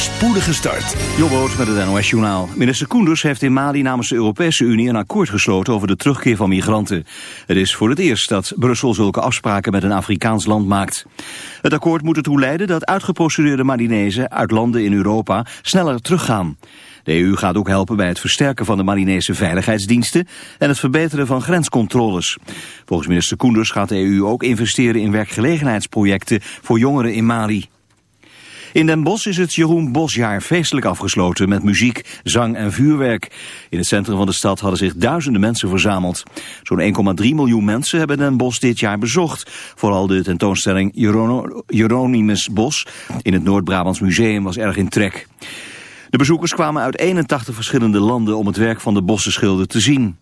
spoedige start. Jobboot met het NOS Journaal. Minister Koenders heeft in Mali namens de Europese Unie een akkoord gesloten over de terugkeer van migranten. Het is voor het eerst dat Brussel zulke afspraken met een Afrikaans land maakt. Het akkoord moet ertoe leiden dat uitgeprocedeerde Malinezen uit landen in Europa sneller teruggaan. De EU gaat ook helpen bij het versterken van de Malinese veiligheidsdiensten en het verbeteren van grenscontroles. Volgens minister Koenders gaat de EU ook investeren in werkgelegenheidsprojecten voor jongeren in Mali. In Den Bosch is het Jeroen Bosjaar feestelijk afgesloten met muziek, zang en vuurwerk. In het centrum van de stad hadden zich duizenden mensen verzameld. Zo'n 1,3 miljoen mensen hebben Den Bosch dit jaar bezocht. Vooral de tentoonstelling Jeronimus Bos in het Noord-Brabants Museum was erg in trek. De bezoekers kwamen uit 81 verschillende landen om het werk van de Bossenschilder te zien.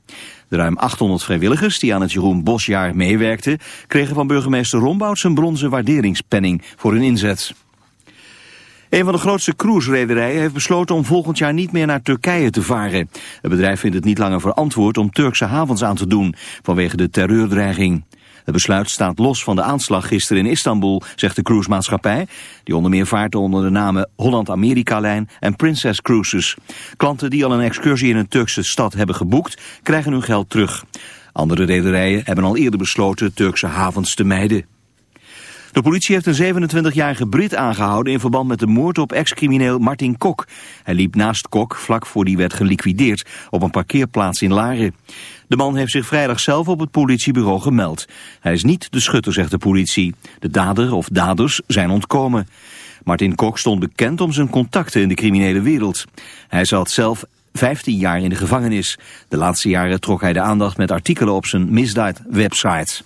De ruim 800 vrijwilligers die aan het Jeroen Bosjaar meewerkten... kregen van burgemeester Rombout zijn bronzen waarderingspenning voor hun inzet. Een van de grootste cruise-rederijen heeft besloten om volgend jaar niet meer naar Turkije te varen. Het bedrijf vindt het niet langer verantwoord om Turkse havens aan te doen, vanwege de terreurdreiging. Het besluit staat los van de aanslag gisteren in Istanbul, zegt de cruisemaatschappij, die onder meer vaart onder de namen Holland-Amerika-lijn en Princess Cruises. Klanten die al een excursie in een Turkse stad hebben geboekt, krijgen hun geld terug. Andere rederijen hebben al eerder besloten Turkse havens te mijden. De politie heeft een 27-jarige Brit aangehouden in verband met de moord op ex-crimineel Martin Kok. Hij liep naast Kok, vlak voor die werd geliquideerd, op een parkeerplaats in Laren. De man heeft zich vrijdag zelf op het politiebureau gemeld. Hij is niet de schutter, zegt de politie. De dader of daders zijn ontkomen. Martin Kok stond bekend om zijn contacten in de criminele wereld. Hij zat zelf 15 jaar in de gevangenis. De laatste jaren trok hij de aandacht met artikelen op zijn misdaad-website.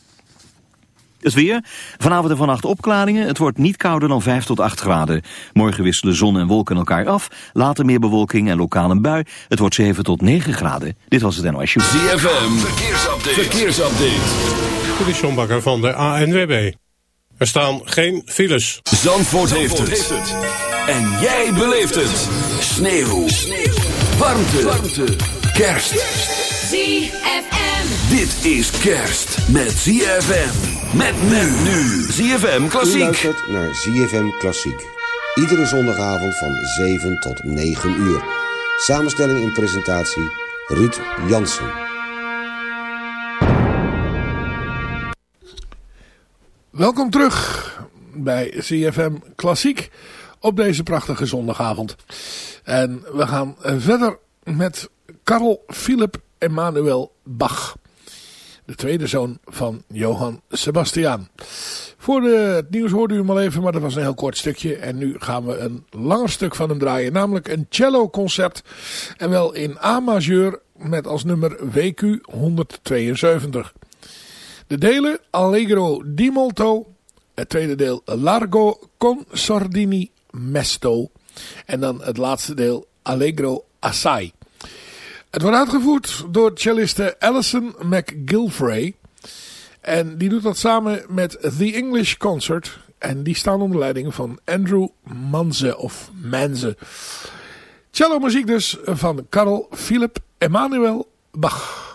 Het weer. Vanavond en vannacht opklaringen. Het wordt niet kouder dan 5 tot 8 graden. Morgen wisselen zon en wolken elkaar af. Later meer bewolking en lokaal een bui. Het wordt 7 tot 9 graden. Dit was het NOS Show. ZFM. Verkeersupdate. Verkeersupdate. Dit is Bakker van de ANWB. Er staan geen files. Zandvoort, heeft, het. En jij beleeft het. Sneeuw. Sneeuw. Warmte. Warmte. Kerst. ZFM. Dit is kerst met ZFM. Met men nu. ZFM Klassiek. U luistert naar ZFM Klassiek. Iedere zondagavond van 7 tot 9 uur. Samenstelling en presentatie Ruud Jansen. Welkom terug bij ZFM Klassiek op deze prachtige zondagavond. En we gaan verder met Karl Philipp Emanuel Bach de tweede zoon van Johann Sebastian. Voor de, het nieuws hoorde u hem al even, maar dat was een heel kort stukje. En nu gaan we een langer stuk van hem draaien, namelijk een cello concert. En wel in A majeur met als nummer WQ 172. De delen Allegro di molto, het tweede deel Largo con sordini mesto. En dan het laatste deel Allegro assai. Het wordt uitgevoerd door celliste Alison McGilfray. En die doet dat samen met The English Concert. En die staan onder leiding van Andrew Manze of Manze. Cello muziek dus van Karl Philipp Emanuel Bach.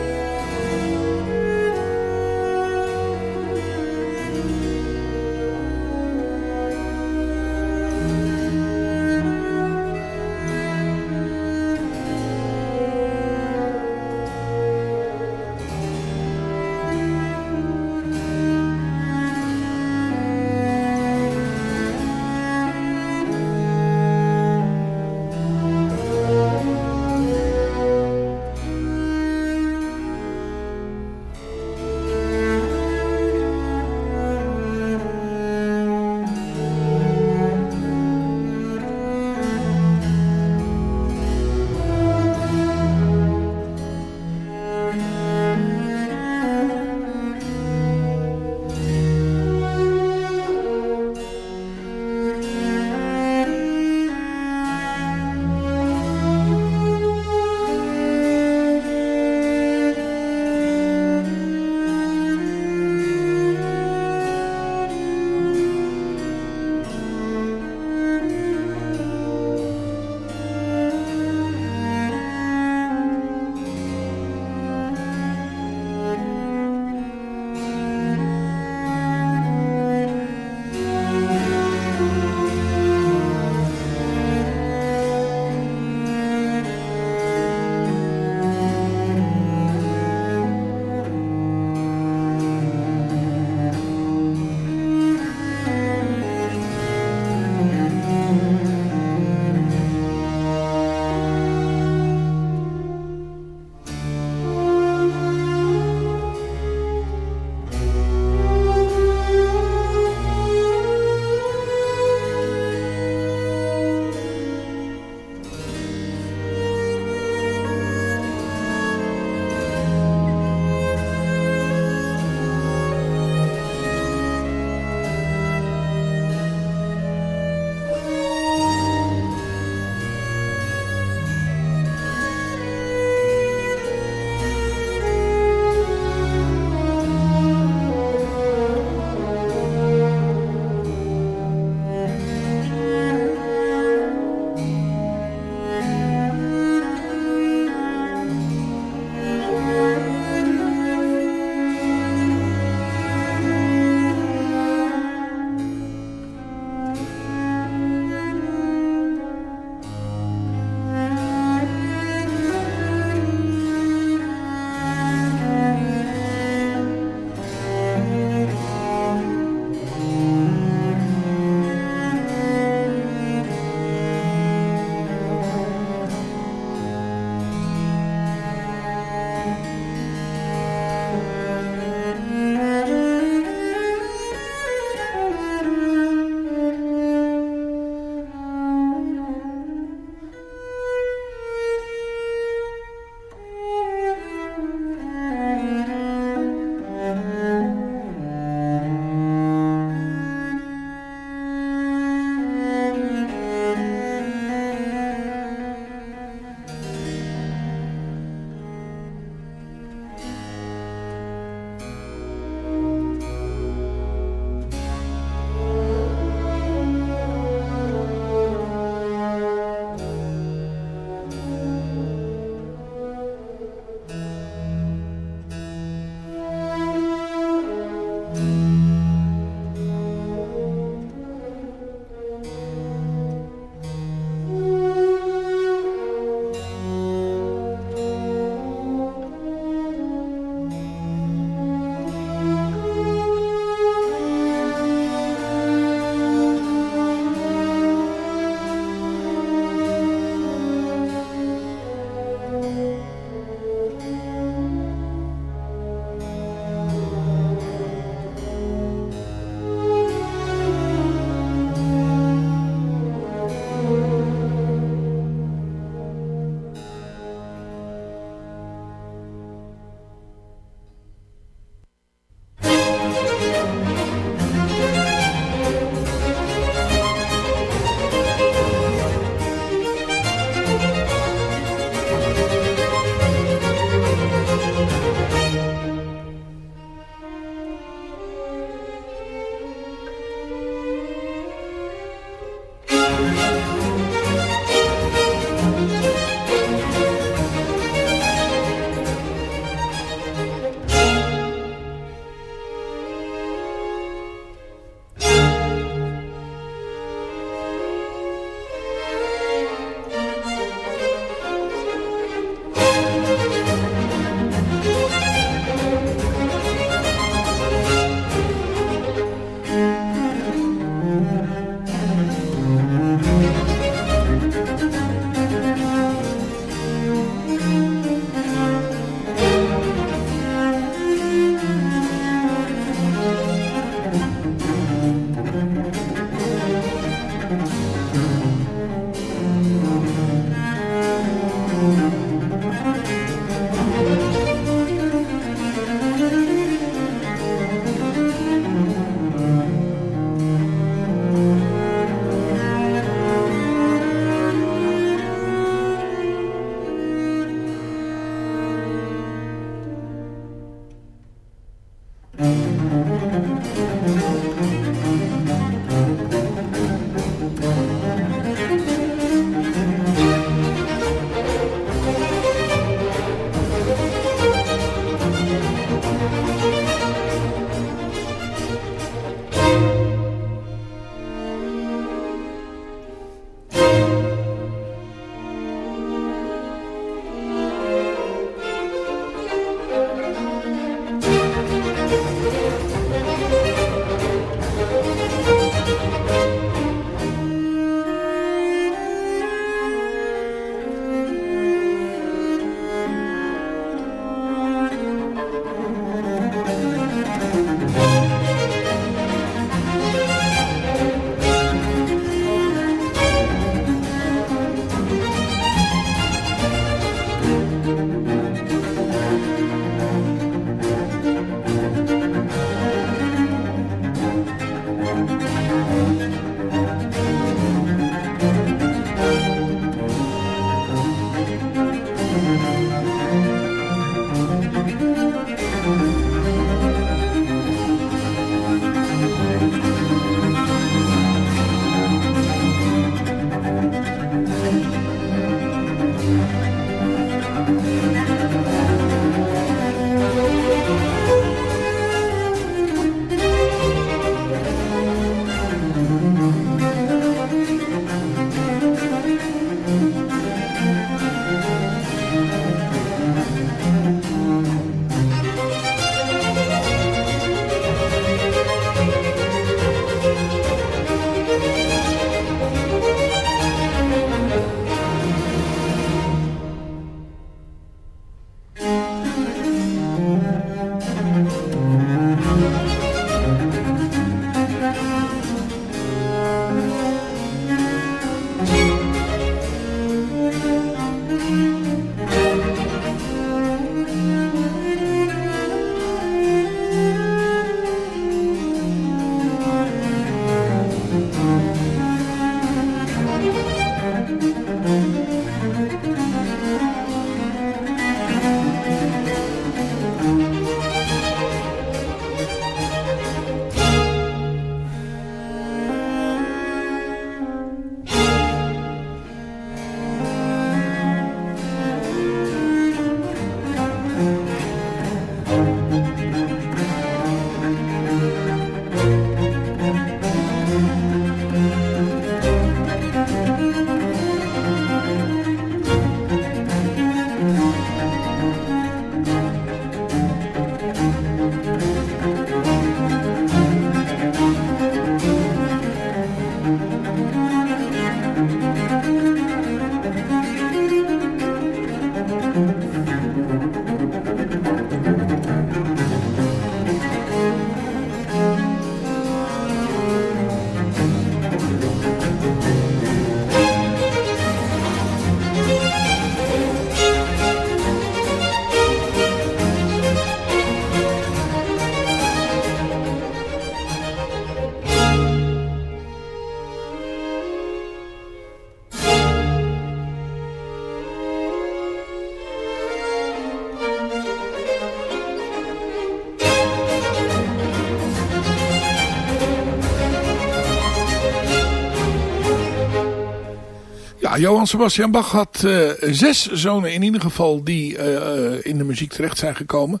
Johann Sebastian Bach had uh, zes zonen in ieder geval die uh, in de muziek terecht zijn gekomen.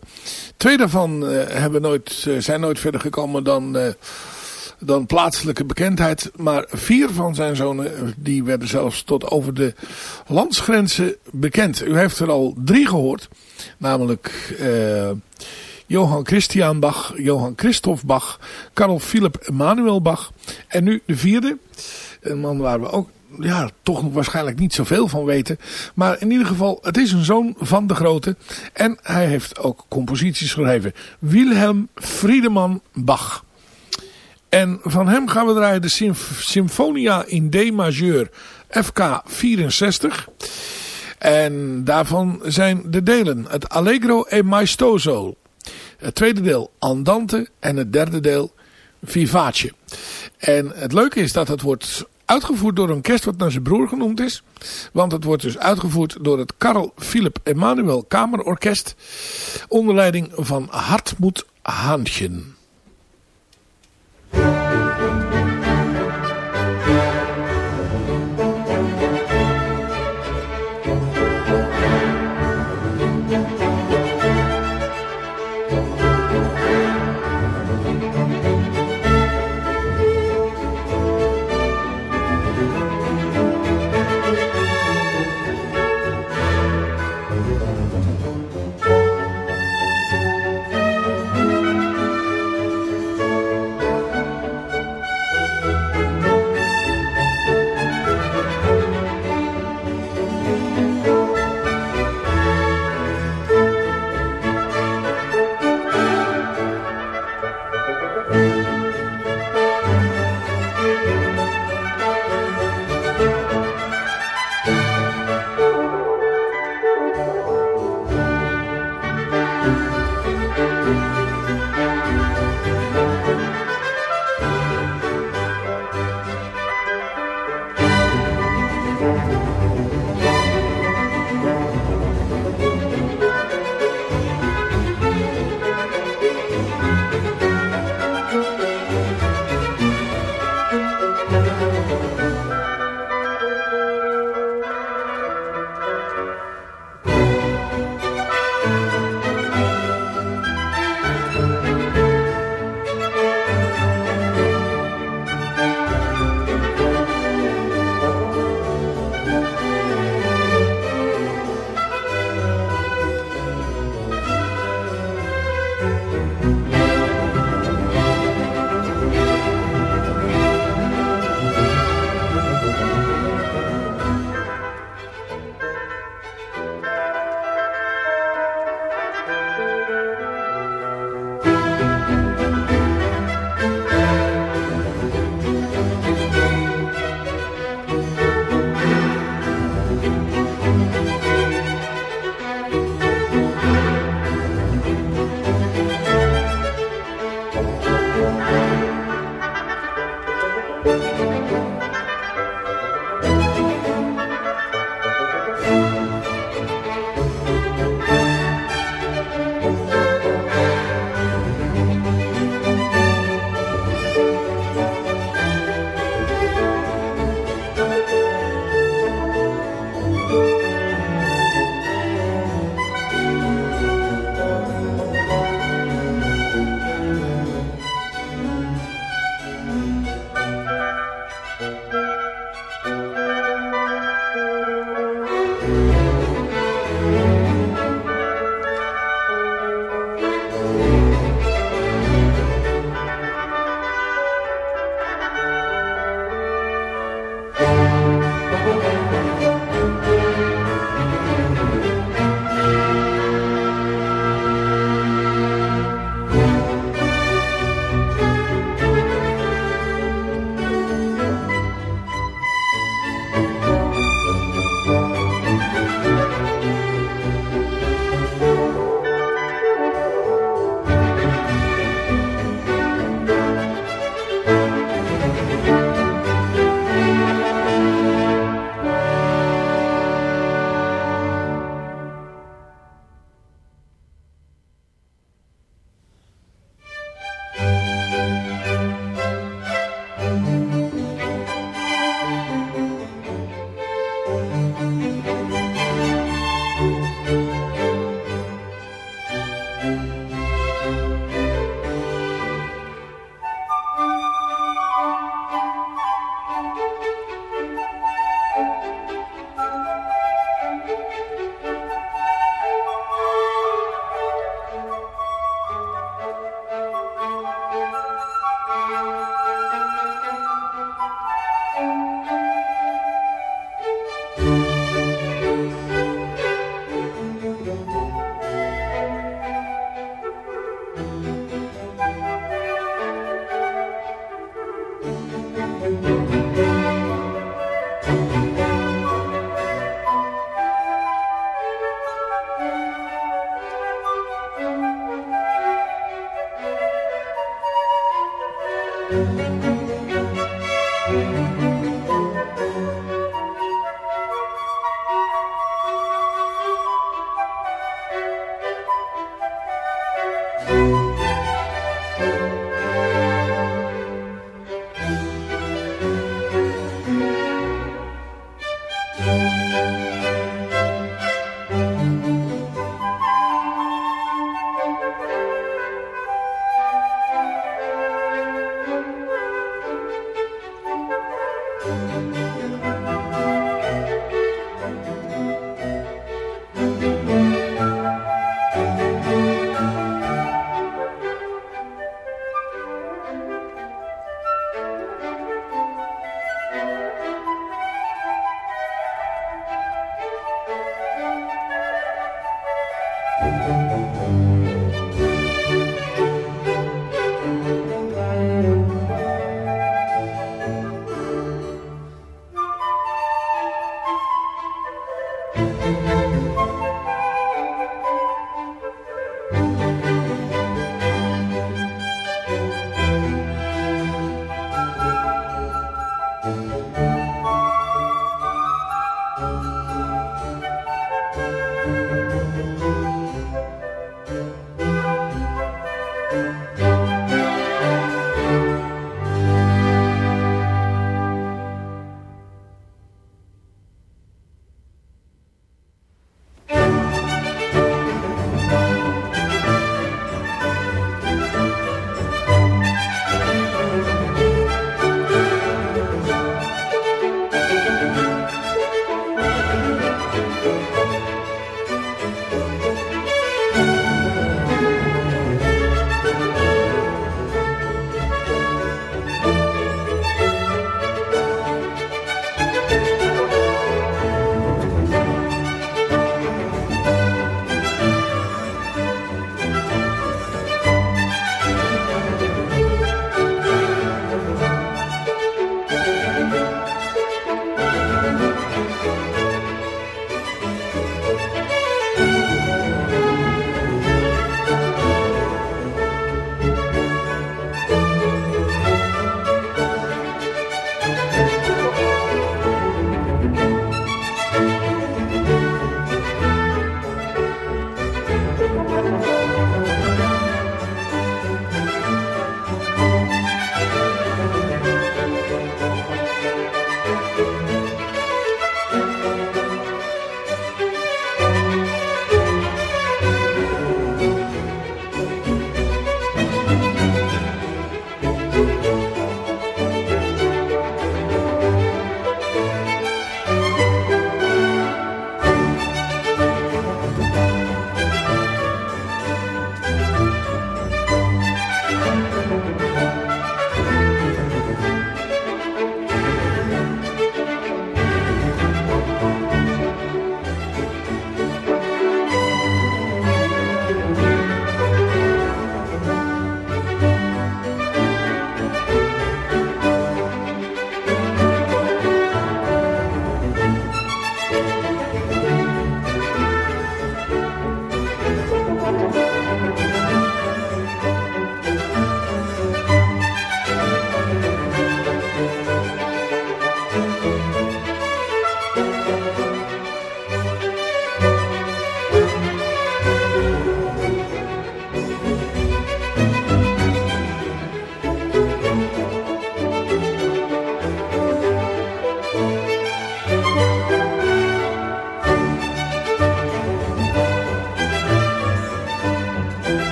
Twee daarvan hebben nooit, zijn nooit verder gekomen dan, dan plaatselijke bekendheid. Maar vier van zijn zonen die werden zelfs tot over de landsgrenzen bekend. U heeft er al drie gehoord. Namelijk Johann Christian Bach, Johann Christoph Bach, Karl Philipp Emanuel Bach. En nu de vierde. Een man waar we ook ja, toch waarschijnlijk niet zoveel van weten. Maar in ieder geval, het is een zoon van de grote. En hij heeft ook composities geschreven. Wilhelm Friedemann Bach. En van hem gaan we draaien de Symf Symfonia in D majeur FK 64. En daarvan zijn de delen het Allegro e Maestoso. Het tweede deel Andante en het derde deel Vivace. En het leuke is dat het wordt Uitgevoerd door een orkest wat naar zijn broer genoemd is. Want het wordt dus uitgevoerd door het Karl Philipp Emanuel Kamerorkest. Onder leiding van Hartmut Haantjen.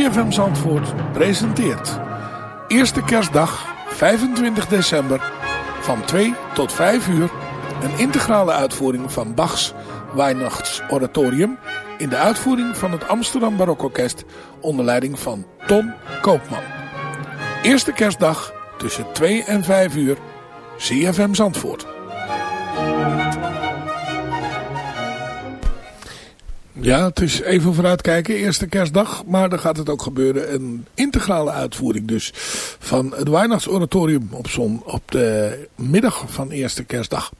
CFM Zandvoort presenteert Eerste kerstdag 25 december van 2 tot 5 uur een integrale uitvoering van Bachs Weihnachtsoratorium in de uitvoering van het Amsterdam Barokorkest onder leiding van Ton Koopman. Eerste kerstdag tussen 2 en 5 uur CFM Zandvoort. Ja, het is even vooruitkijken, eerste kerstdag. Maar dan gaat het ook gebeuren. Een integrale uitvoering dus van het Weihnachtsoratorium op, zon, op de middag van eerste kerstdag.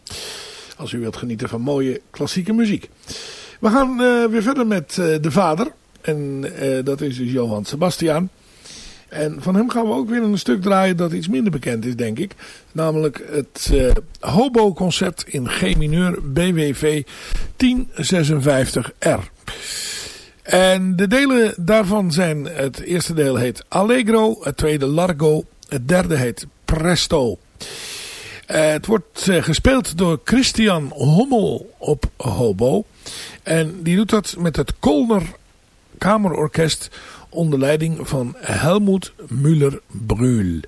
Als u wilt genieten van mooie klassieke muziek. We gaan uh, weer verder met uh, de vader. En uh, dat is dus Johan Sebastian. En van hem gaan we ook weer een stuk draaien dat iets minder bekend is, denk ik. Namelijk het uh, Hobo-concert in G mineur BWV 1056R. En de delen daarvan zijn, het eerste deel heet Allegro, het tweede Largo, het derde heet Presto. Uh, het wordt uh, gespeeld door Christian Hommel op hobo. En die doet dat met het Kolner Kamerorkest onder leiding van Helmut Müller-Brühl.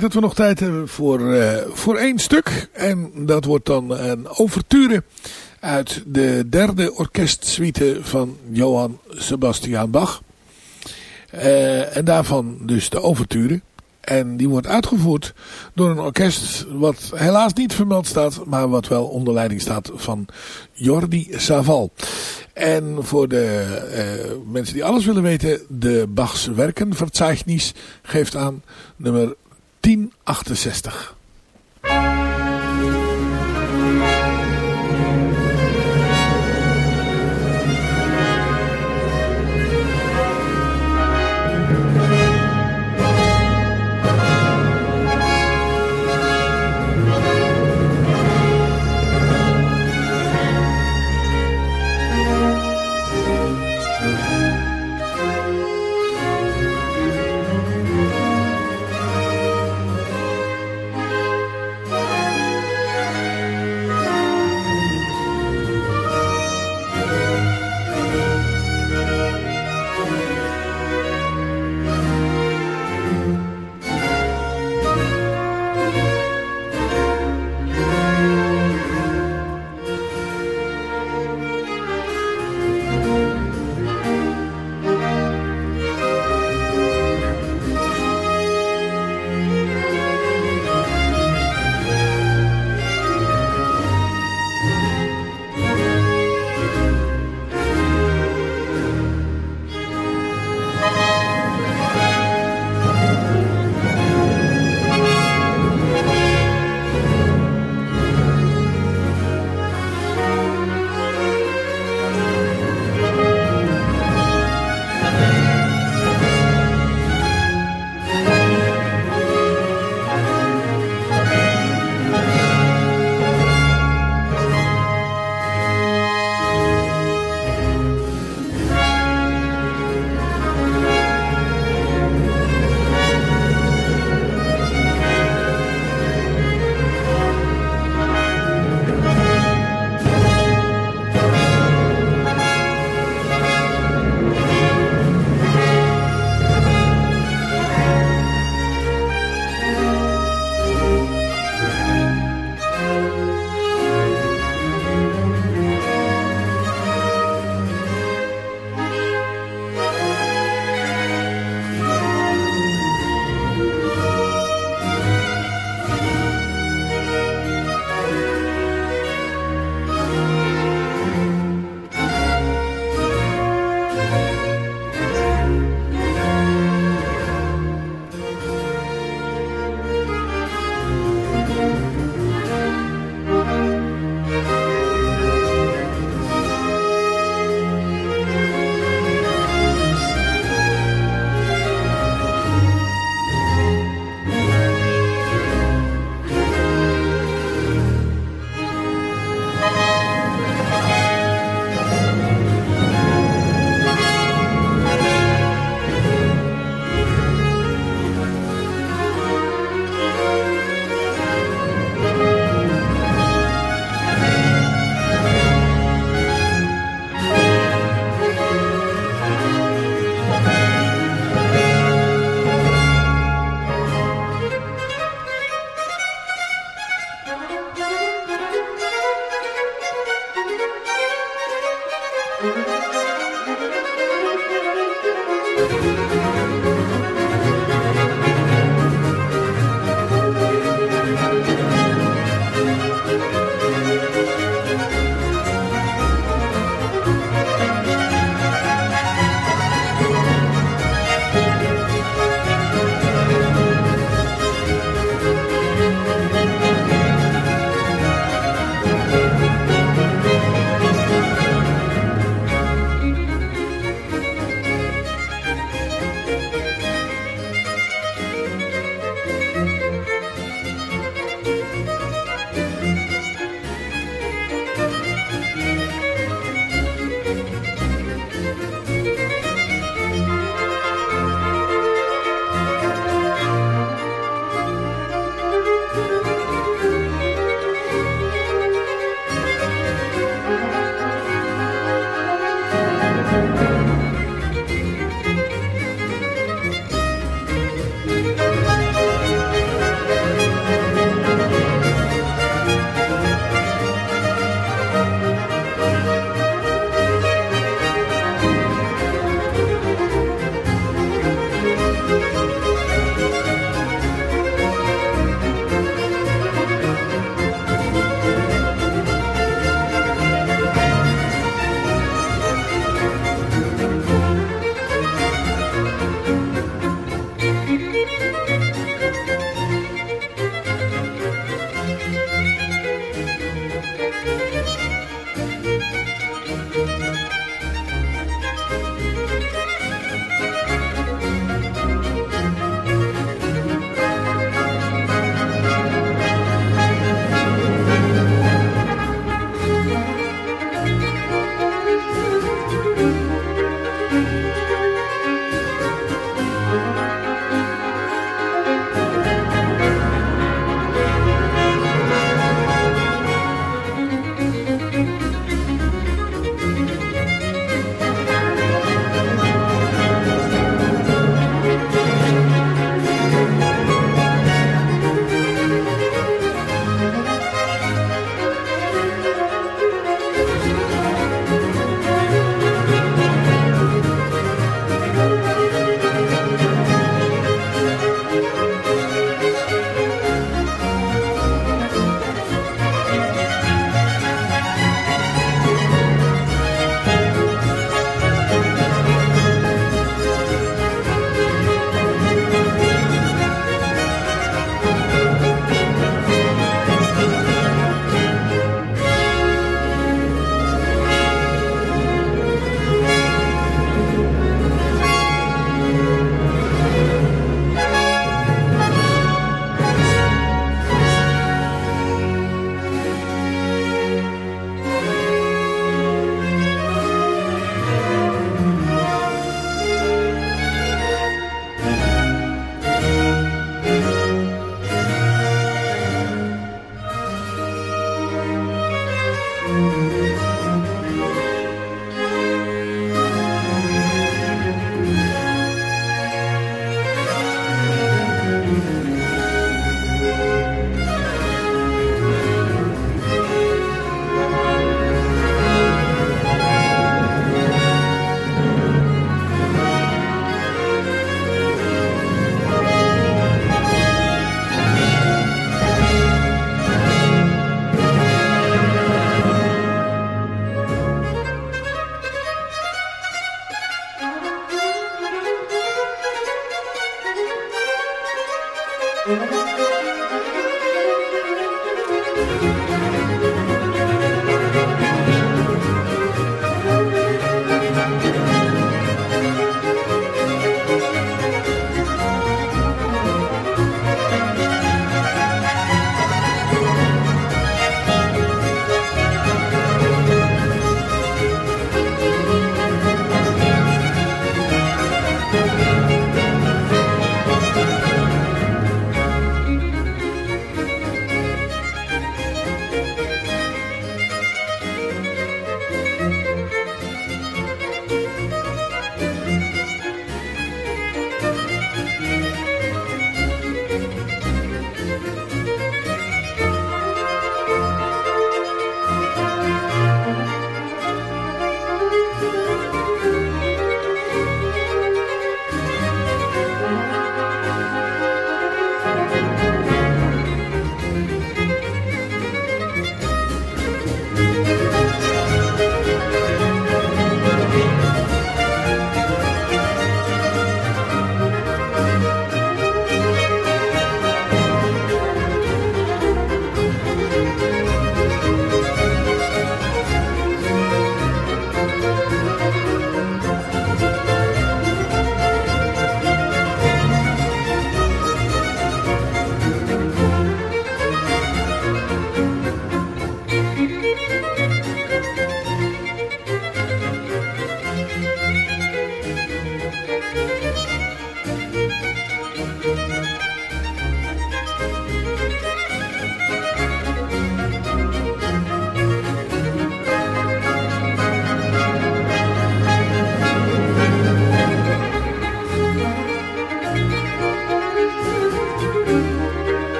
Dat we nog tijd hebben voor, uh, voor één stuk. En dat wordt dan een overture uit de derde orkestsuite van Johann Sebastian Bach. Uh, en daarvan dus de overture. En die wordt uitgevoerd door een orkest wat helaas niet vermeld staat, maar wat wel onder leiding staat van Jordi Saval. En voor de uh, mensen die alles willen weten, de Bachs Werkenverzeichnis geeft aan nummer 1068.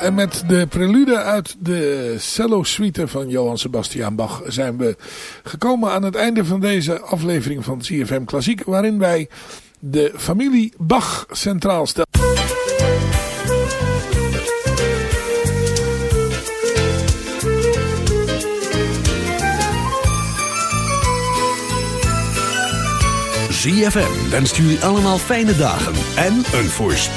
En met de prelude uit de cello suite van Johann Sebastian Bach zijn we gekomen aan het einde van deze aflevering van CFM Klassiek. Waarin wij de familie Bach centraal stellen. ZFM wenst jullie allemaal fijne dagen en een voorspelling.